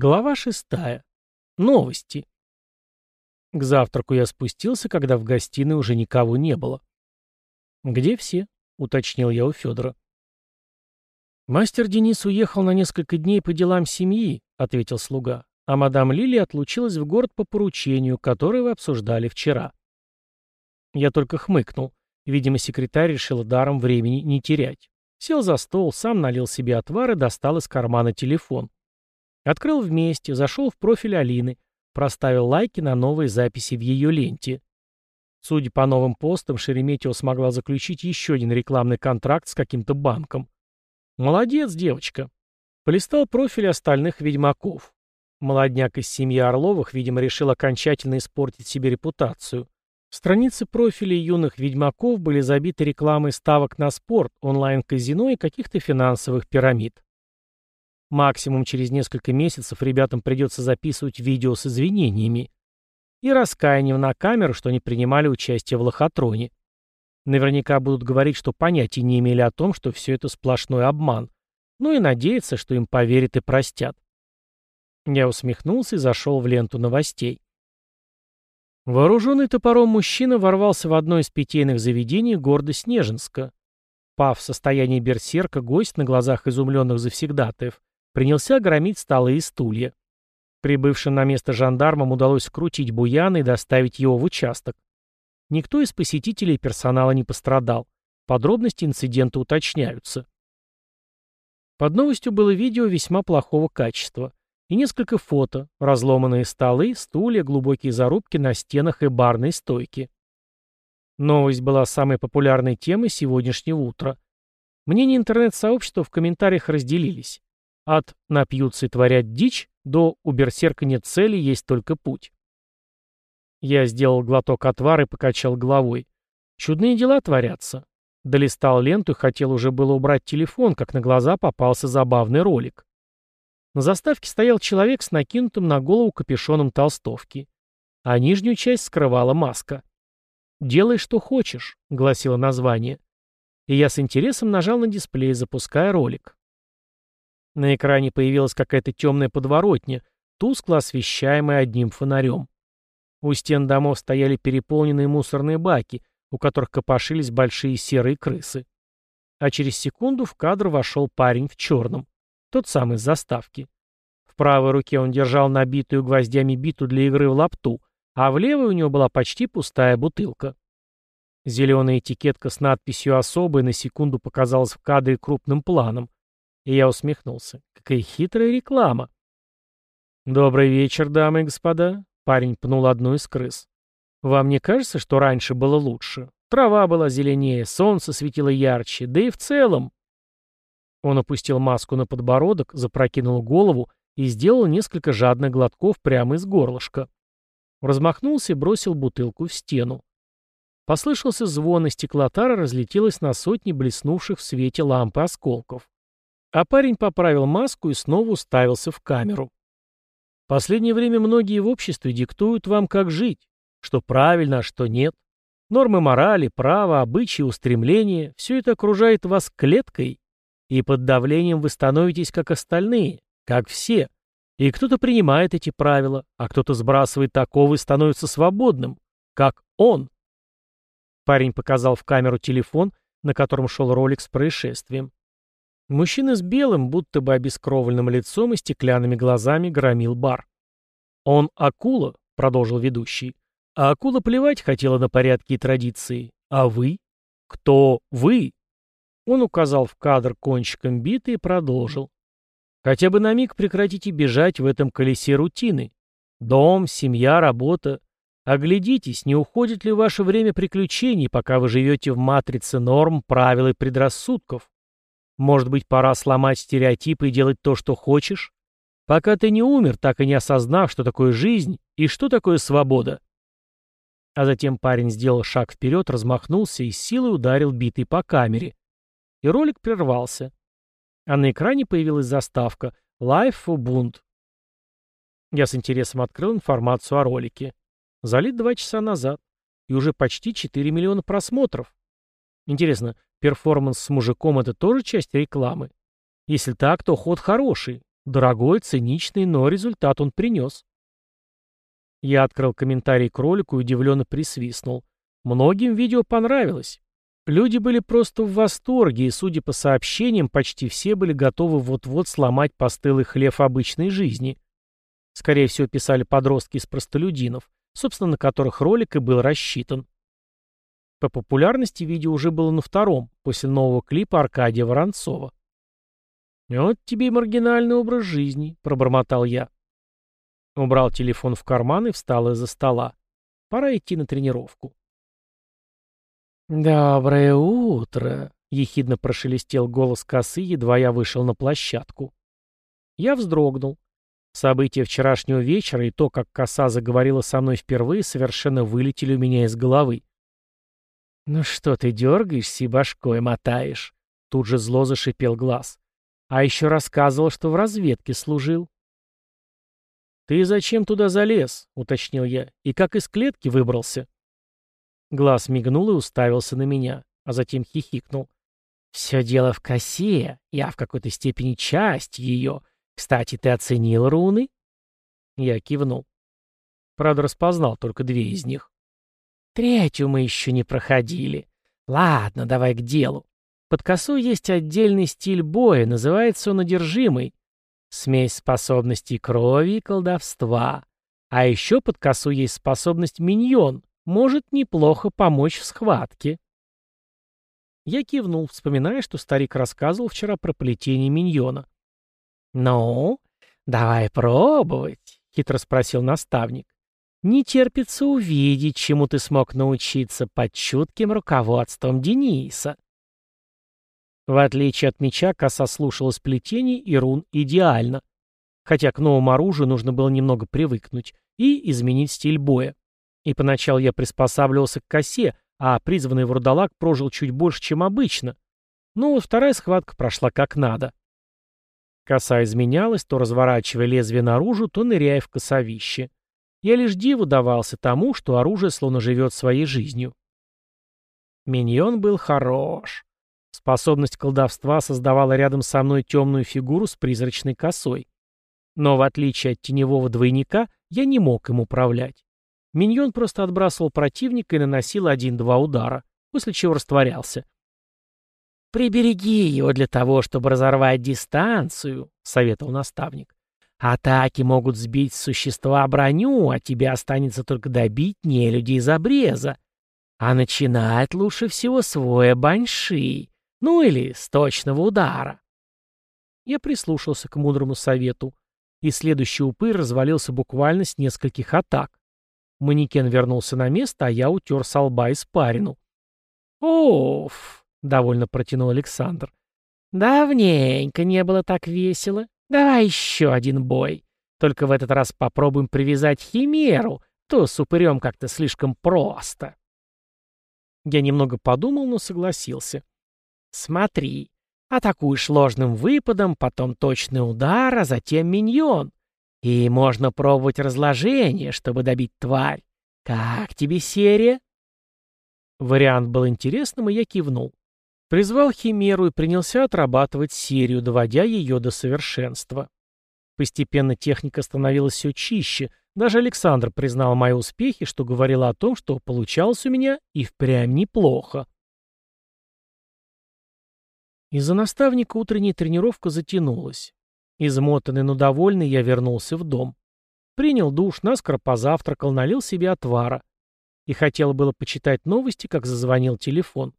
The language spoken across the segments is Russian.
Глава шестая. Новости. К завтраку я спустился, когда в гостиной уже никого не было. «Где все?» — уточнил я у Федора. «Мастер Денис уехал на несколько дней по делам семьи», — ответил слуга, «а мадам Лили отлучилась в город по поручению, которое вы обсуждали вчера». Я только хмыкнул. Видимо, секретарь решил даром времени не терять. Сел за стол, сам налил себе отвар и достал из кармана телефон. Открыл вместе, зашел в профиль Алины, проставил лайки на новые записи в ее ленте. Судя по новым постам, Шереметьева смогла заключить еще один рекламный контракт с каким-то банком. Молодец, девочка. Полистал профиль остальных ведьмаков. Молодняк из семьи Орловых, видимо, решил окончательно испортить себе репутацию. Страницы профилей юных ведьмаков были забиты рекламой ставок на спорт, онлайн-казино и каких-то финансовых пирамид. Максимум через несколько месяцев ребятам придется записывать видео с извинениями и раскаянием на камеру, что они принимали участие в лохотроне. Наверняка будут говорить, что понятия не имели о том, что все это сплошной обман, ну и надеяться, что им поверят и простят. Я усмехнулся и зашел в ленту новостей. Вооруженный топором мужчина ворвался в одно из питейных заведений города Снежинска. Пав в состоянии берсерка, гость на глазах изумленных завсегдатаев принялся громить столы и стулья. Прибывшим на место жандармам удалось скрутить Буяна и доставить его в участок. Никто из посетителей и персонала не пострадал. Подробности инцидента уточняются. Под новостью было видео весьма плохого качества и несколько фото, разломанные столы, стулья, глубокие зарубки на стенах и барной стойке. Новость была самой популярной темой сегодняшнего утра. Мнения интернет-сообщества в комментариях разделились. От «напьются и творят дичь» до «у берсерка нет цели, есть только путь». Я сделал глоток отвара и покачал головой. Чудные дела творятся. Долистал ленту и хотел уже было убрать телефон, как на глаза попался забавный ролик. На заставке стоял человек с накинутым на голову капюшоном толстовки, а нижнюю часть скрывала маска. «Делай, что хочешь», — гласило название. И я с интересом нажал на дисплей, запуская ролик. На экране появилась какая-то темная подворотня, тускло освещаемая одним фонарем. У стен домов стояли переполненные мусорные баки, у которых копошились большие серые крысы. А через секунду в кадр вошел парень в черном, тот самый с заставки. В правой руке он держал набитую гвоздями биту для игры в лапту, а в левой у него была почти пустая бутылка. Зеленая этикетка с надписью «Особая» на секунду показалась в кадре крупным планом, и я усмехнулся. Какая хитрая реклама. «Добрый вечер, дамы и господа», — парень пнул одну из крыс. «Вам не кажется, что раньше было лучше? Трава была зеленее, солнце светило ярче, да и в целом...» Он опустил маску на подбородок, запрокинул голову и сделал несколько жадных глотков прямо из горлышка. Размахнулся и бросил бутылку в стену. Послышался звон, и стеклотара разлетелась на сотни блеснувших в свете лампы осколков. А парень поправил маску и снова уставился в камеру. Последнее время многие в обществе диктуют вам, как жить, что правильно, а что нет. Нормы морали, права, обычаи, устремления – все это окружает вас клеткой, и под давлением вы становитесь как остальные, как все. И кто-то принимает эти правила, а кто-то сбрасывает такого и становится свободным, как он. Парень показал в камеру телефон, на котором шел ролик с происшествием. Мужчина с белым, будто бы обескровленным лицом и стеклянными глазами громил бар. «Он акула», — продолжил ведущий. «А акула плевать хотела на порядки и традиции. А вы? Кто вы?» Он указал в кадр кончиком биты и продолжил. «Хотя бы на миг прекратите бежать в этом колесе рутины. Дом, семья, работа. Оглядитесь, не уходит ли ваше время приключений, пока вы живете в матрице норм, правил и предрассудков. Может быть, пора сломать стереотипы и делать то, что хочешь? Пока ты не умер, так и не осознав, что такое жизнь и что такое свобода. А затем парень сделал шаг вперед, размахнулся и силой ударил битой по камере. И ролик прервался. А на экране появилась заставка «Life for Bund». Я с интересом открыл информацию о ролике. Залит два часа назад. И уже почти 4 миллиона просмотров. Интересно, Перформанс с мужиком — это тоже часть рекламы? Если так, то ход хороший. Дорогой, циничный, но результат он принес. Я открыл комментарий к ролику и удивленно присвистнул. Многим видео понравилось. Люди были просто в восторге, и, судя по сообщениям, почти все были готовы вот-вот сломать постылый хлев обычной жизни. Скорее всего, писали подростки из простолюдинов, собственно, на которых ролик и был рассчитан. По популярности видео уже было на втором, после нового клипа Аркадия Воронцова. «Вот тебе и маргинальный образ жизни», — пробормотал я. Убрал телефон в карман и встал из-за стола. Пора идти на тренировку. «Доброе утро!» — ехидно прошелестел голос косы, едва я вышел на площадку. Я вздрогнул. События вчерашнего вечера и то, как коса заговорила со мной впервые, совершенно вылетели у меня из головы. «Ну что ты дергаешься и башкой мотаешь?» Тут же зло зашипел глаз. «А еще рассказывал, что в разведке служил». «Ты зачем туда залез?» — уточнил я. «И как из клетки выбрался?» Глаз мигнул и уставился на меня, а затем хихикнул. «Все дело в косе. Я в какой-то степени часть ее. Кстати, ты оценил руны?» Я кивнул. Правда, распознал только две из них. «Третью мы еще не проходили. Ладно, давай к делу. Под косу есть отдельный стиль боя, называется он одержимый. Смесь способностей крови и колдовства. А еще под косу есть способность миньон, может неплохо помочь в схватке. Я кивнул, вспоминая, что старик рассказывал вчера про плетение миньона. «Ну, давай пробовать», — хитро спросил наставник. «Не терпится увидеть, чему ты смог научиться под чутким руководством Дениса». В отличие от меча, коса слушалась плетений и рун идеально. Хотя к новому оружию нужно было немного привыкнуть и изменить стиль боя. И поначалу я приспосабливался к косе, а призванный вурдалак прожил чуть больше, чем обычно. Но вот вторая схватка прошла как надо. Коса изменялась, то разворачивая лезвие наружу, то ныряя в косовище. Я лишь диву давался тому, что оружие словно живет своей жизнью. Миньон был хорош. Способность колдовства создавала рядом со мной темную фигуру с призрачной косой. Но в отличие от теневого двойника, я не мог им управлять. Миньон просто отбрасывал противника и наносил один-два удара, после чего растворялся. «Прибереги его для того, чтобы разорвать дистанцию», — советовал наставник. «Атаки могут сбить с существа броню, а тебе останется только добить нелюдей из обреза. А начинать лучше всего свой баньши, ну или с точного удара». Я прислушался к мудрому совету, и следующий упырь развалился буквально с нескольких атак. Манекен вернулся на место, а я утер со лба испарину. «Оф!» — довольно протянул Александр. «Давненько не было так весело. Давай еще один бой. Только в этот раз попробуем привязать химеру, то с упырем как-то слишком просто». Я немного подумал, но согласился. «Смотри, атакуешь ложным выпадом, потом точный удар, а затем миньон. И можно пробовать разложение, чтобы добить тварь. Как тебе серия?» Вариант был интересным, и я кивнул. Призвал Химеру и принялся отрабатывать серию, доводя ее до совершенства. Постепенно техника становилась все чище. Даже Александр признал мои успехи, что говорило о том, что получалось у меня и впрямь неплохо. Из-за наставника утренняя тренировка затянулась. Измотанный, но довольный, я вернулся в дом. Принял душ, наскоро позавтракал, налил себе отвара. И хотел было почитать новости, как зазвонил телефон.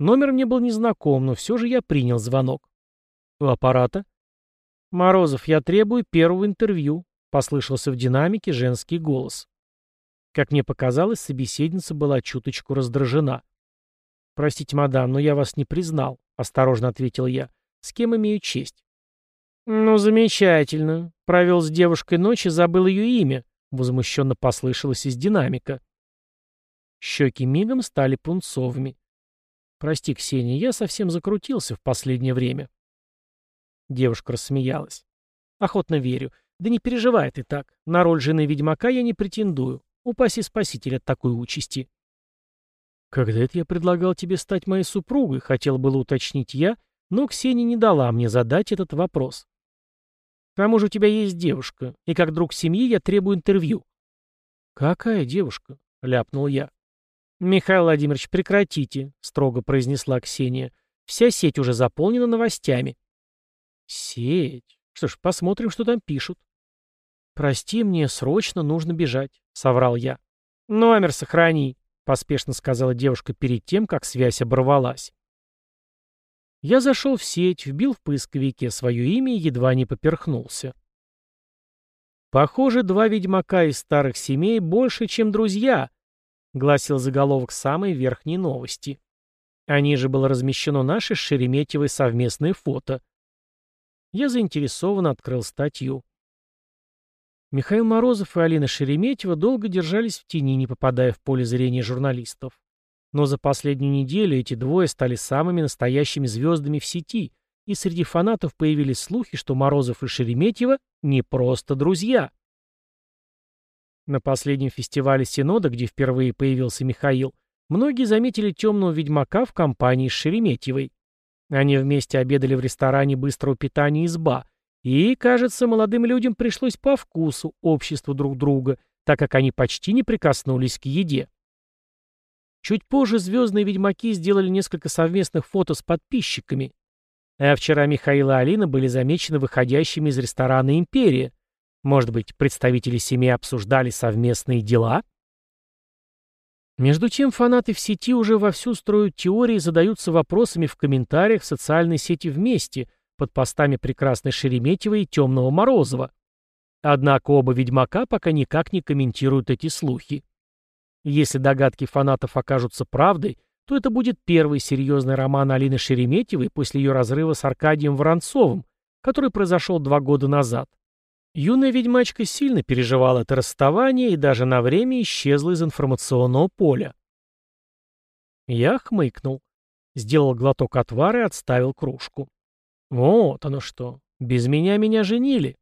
Номер мне был незнаком, но все же я принял звонок. У аппарата. «Морозов, я требую первого интервью», — послышался в динамике женский голос. Как мне показалось, собеседница была чуточку раздражена. «Простите, мадам, но я вас не признал», — осторожно ответил я. «С кем имею честь?» «Ну, замечательно. Провел с девушкой ночь и забыл ее имя», — возмущенно послышалось из динамика. Щеки мигом стали пунцовыми. «Прости, Ксения, я совсем закрутился в последнее время». Девушка рассмеялась. «Охотно верю. Да не переживай ты так. На роль жены ведьмака я не претендую. Упаси спаситель от такой участи». «Когда это я предлагал тебе стать моей супругой?» — хотел было уточнить я, но Ксения не дала мне задать этот вопрос. К тому же у тебя есть девушка, и как друг семьи я требую интервью». «Какая девушка?» — ляпнул я. «Михаил Владимирович, прекратите», — строго произнесла Ксения. «Вся сеть уже заполнена новостями». «Сеть? Что ж, посмотрим, что там пишут». «Прости, мне срочно нужно бежать», — соврал я. «Номер сохрани», — поспешно сказала девушка перед тем, как связь оборвалась. Я зашел в сеть, вбил в поисковике свое имя и едва не поперхнулся. «Похоже, два ведьмака из старых семей больше, чем друзья», — гласил заголовок самой верхней новости. А ниже было размещено наше с Шереметьевой совместное фото. Я заинтересованно открыл статью. Михаил Морозов и Алина Шереметьева долго держались в тени, не попадая в поле зрения журналистов. Но за последнюю неделю эти двое стали самыми настоящими звездами в сети, и среди фанатов появились слухи, что Морозов и Шереметьева не просто друзья. На последнем фестивале Синода, где впервые появился Михаил, многие заметили темного ведьмака в компании с Шереметьевой. Они вместе обедали в ресторане быстрого питания «Изба», и, кажется, молодым людям пришлось по вкусу обществу друг друга, так как они почти не прикоснулись к еде. Чуть позже звездные ведьмаки сделали несколько совместных фото с подписчиками. А вчера Михаил и Алина были замечены выходящими из ресторана «Империя». Может быть, представители семьи обсуждали совместные дела? Между тем, фанаты в сети уже вовсю строят теории и задаются вопросами в комментариях в социальной сети вместе, под постами прекрасной Шереметьевой и Темного Морозова. Однако оба ведьмака пока никак не комментируют эти слухи. Если догадки фанатов окажутся правдой, то это будет первый серьезный роман Алины Шереметьевой после ее разрыва с Аркадием Воронцовым, который произошел два года назад. Юная ведьмачка сильно переживала это расставание и даже на время исчезла из информационного поля. Я хмыкнул, сделал глоток отвара и отставил кружку. Вот оно что, без меня меня женили.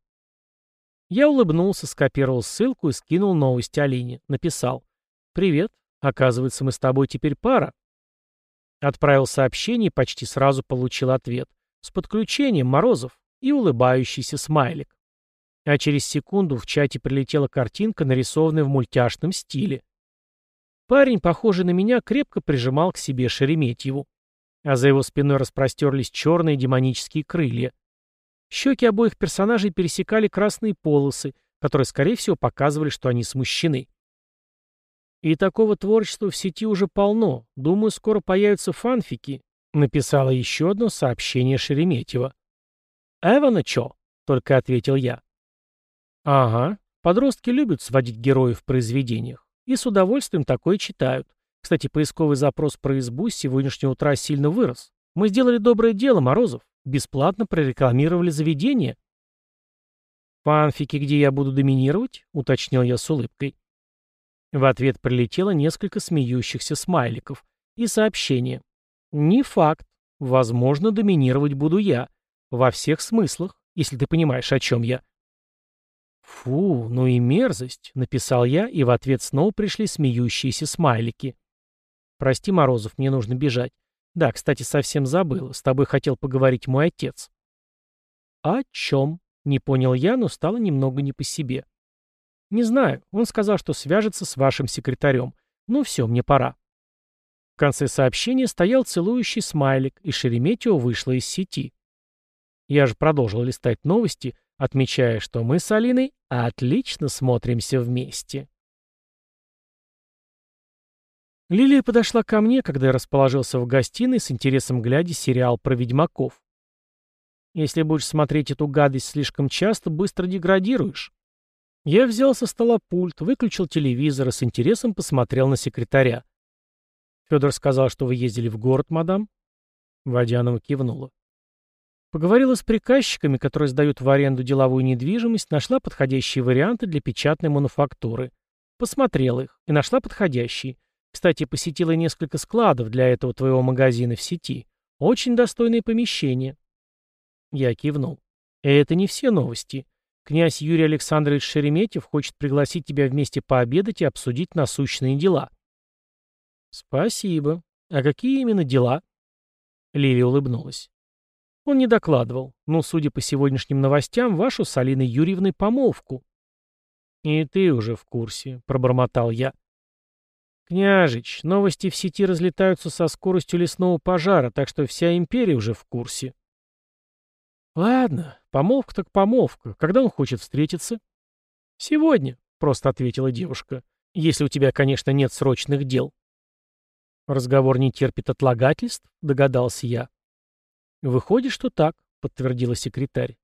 Я улыбнулся, скопировал ссылку и скинул новость Алине. Написал. «Привет. Оказывается, мы с тобой теперь пара». Отправил сообщение и почти сразу получил ответ. С подключением Морозов и улыбающийся смайлик. А через секунду в чате прилетела картинка, нарисованная в мультяшном стиле. Парень, похожий на меня, крепко прижимал к себе Шереметьеву. А за его спиной распростерлись черные демонические крылья. Щеки обоих персонажей пересекали красные полосы, которые, скорее всего, показывали, что они смущены. И такого творчества в сети уже полно. Думаю, скоро появятся фанфики. Написала еще одно сообщение Шереметьева. «Эвана чё?» — только ответил я. «Ага. Подростки любят сводить героев в произведениях. И с удовольствием такое читают. Кстати, поисковый запрос про избу с сегодняшнего утра сильно вырос. Мы сделали доброе дело, Морозов. Бесплатно прорекламировали заведение». «Фанфики, где я буду доминировать?» — уточнил я с улыбкой. В ответ прилетело несколько смеющихся смайликов и сообщение. «Не факт. Возможно, доминировать буду я. Во всех смыслах, если ты понимаешь, о чем я». «Фу, ну и мерзость», — написал я, и в ответ снова пришли смеющиеся смайлики. «Прости, Морозов, мне нужно бежать. Да, кстати, совсем забыл. С тобой хотел поговорить мой отец». «О чем?» — не понял я, но стало немного не по себе. «Не знаю. Он сказал, что свяжется с вашим секретарем. Ну все, мне пора». В конце сообщения стоял целующий смайлик, и Шереметьево вышла из сети. Я же продолжил листать новости, отмечая, что мы с Алиной отлично смотримся вместе. Лилия подошла ко мне, когда я расположился в гостиной, с интересом глядя сериал про ведьмаков. «Если будешь смотреть эту гадость слишком часто, быстро деградируешь», я взял со стола пульт, выключил телевизор и с интересом посмотрел на секретаря. Федор сказал, что вы ездили в город, мадам? Водянова кивнула. Поговорила с приказчиками, которые сдают в аренду деловую недвижимость, нашла подходящие варианты для печатной мануфактуры. Посмотрела их и нашла подходящие. Кстати, посетила несколько складов для этого твоего магазина в сети. Очень достойные помещения. Я кивнул. Это не все новости. Князь Юрий Александрович Шереметьев хочет пригласить тебя вместе пообедать и обсудить насущные дела. Спасибо. А какие именно дела? Лилия улыбнулась. Он не докладывал, но, судя по сегодняшним новостям, вашу с Алиной Юрьевной помолвку. «И ты уже в курсе», — пробормотал я. «Княжич, новости в сети разлетаются со скоростью лесного пожара, так что вся империя уже в курсе». «Ладно, помолвка так помолвка. Когда он хочет встретиться?» «Сегодня», — просто ответила девушка. «Если у тебя, конечно, нет срочных дел». «Разговор не терпит отлагательств?» — догадался я. «Выходит, что так», — подтвердила секретарь.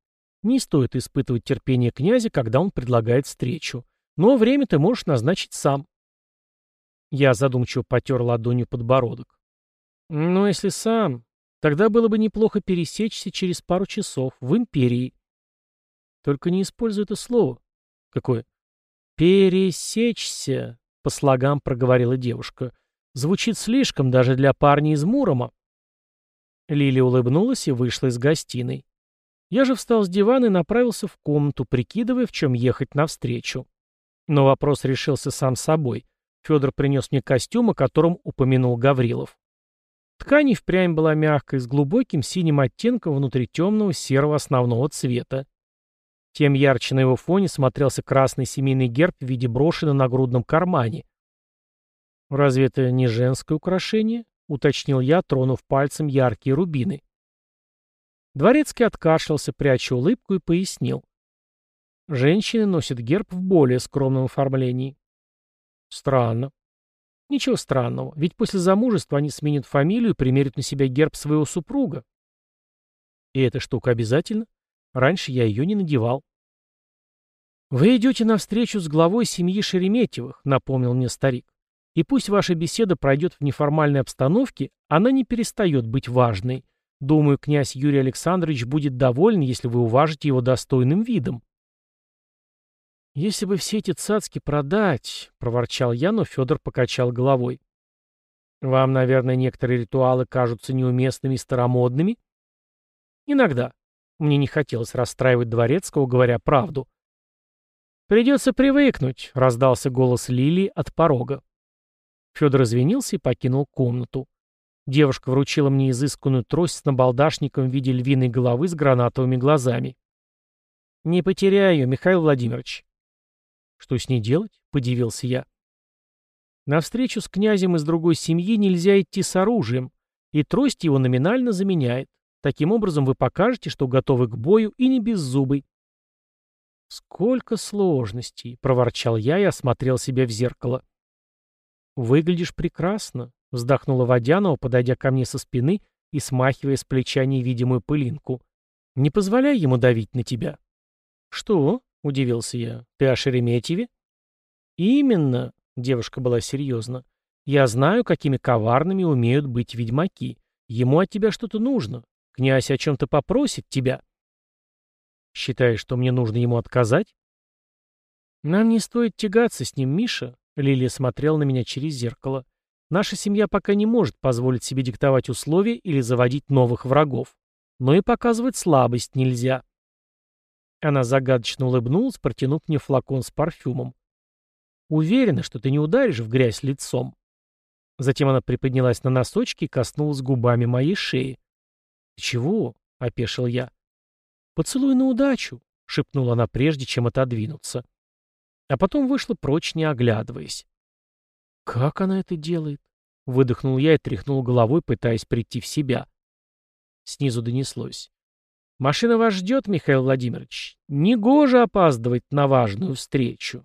«Не стоит испытывать терпение князя, когда он предлагает встречу. Но время ты можешь назначить сам». Я задумчиво потер ладонью подбородок. «Ну, если сам, тогда было бы неплохо пересечься через пару часов в империи». «Только не используй это слово». «Какое?» «Пересечься», — по слогам проговорила девушка. Звучит слишком даже для парня из Мурома. Лили улыбнулась и вышла из гостиной. Я же встал с дивана и направился в комнату, прикидывая, в чем ехать навстречу. Но вопрос решился сам собой. Федор принес мне костюм, о котором упомянул Гаврилов. Ткань впрямь была мягкой, с глубоким синим оттенком внутри темного серого основного цвета. Тем ярче на его фоне смотрелся красный семейный герб в виде броши на нагрудном кармане. «Разве это не женское украшение?» — уточнил я, тронув пальцем яркие рубины. Дворецкий откашлялся, пряча улыбку, и пояснил. Женщины носят герб в более скромном оформлении. Странно. Ничего странного, ведь после замужества они сменят фамилию и примерят на себя герб своего супруга. И эта штука обязательно? Раньше я ее не надевал. «Вы идете на встречу с главой семьи Шереметьевых», — напомнил мне старик. И пусть ваша беседа пройдет в неформальной обстановке, она не перестает быть важной. Думаю, князь Юрий Александрович будет доволен, если вы уважите его достойным видом. «Если бы все эти цацки продать», — проворчал я, но Федор покачал головой. «Вам, наверное, некоторые ритуалы кажутся неуместными и старомодными?» «Иногда. Мне не хотелось расстраивать Дворецкого, говоря правду». «Придется привыкнуть», — раздался голос Лилии от порога. Федор извинился и покинул комнату. Девушка вручила мне изысканную трость с набалдашником в виде львиной головы с гранатовыми глазами. «Не потеряй ее, Михаил Владимирович». «Что с ней делать?» — подивился я. «На встречу с князем из другой семьи нельзя идти с оружием, и трость его номинально заменяет. Таким образом вы покажете, что готовы к бою и не беззубый». «Сколько сложностей!» — проворчал я и осмотрел себя в зеркало. «Выглядишь прекрасно», — вздохнула Водянова, подойдя ко мне со спины и смахивая с плеча невидимую пылинку. «Не позволяй ему давить на тебя». «Что?» — удивился я. «Ты о Шереметьеве?» «Именно», — девушка была серьезна. «Я знаю, какими коварными умеют быть ведьмаки. Ему от тебя что-то нужно. Князь о чем-то попросит тебя». «Считаешь, что мне нужно ему отказать?» «Нам не стоит тягаться с ним, Миша», Лилия смотрела на меня через зеркало. Наша семья пока не может позволить себе диктовать условия или заводить новых врагов. Но и показывать слабость нельзя. Она загадочно улыбнулась, протянув мне флакон с парфюмом. «Уверена, что ты не ударишь в грязь лицом». Затем она приподнялась на носочки и коснулась губами моей шеи. «Ты чего?» — опешил я. «Поцелуй на удачу», — шепнула она прежде, чем отодвинуться а потом вышла прочь, не оглядываясь. «Как она это делает?» — выдохнул я и тряхнул головой, пытаясь прийти в себя. Снизу донеслось. «Машина вас ждет, Михаил Владимирович. Негоже опаздывать на важную встречу».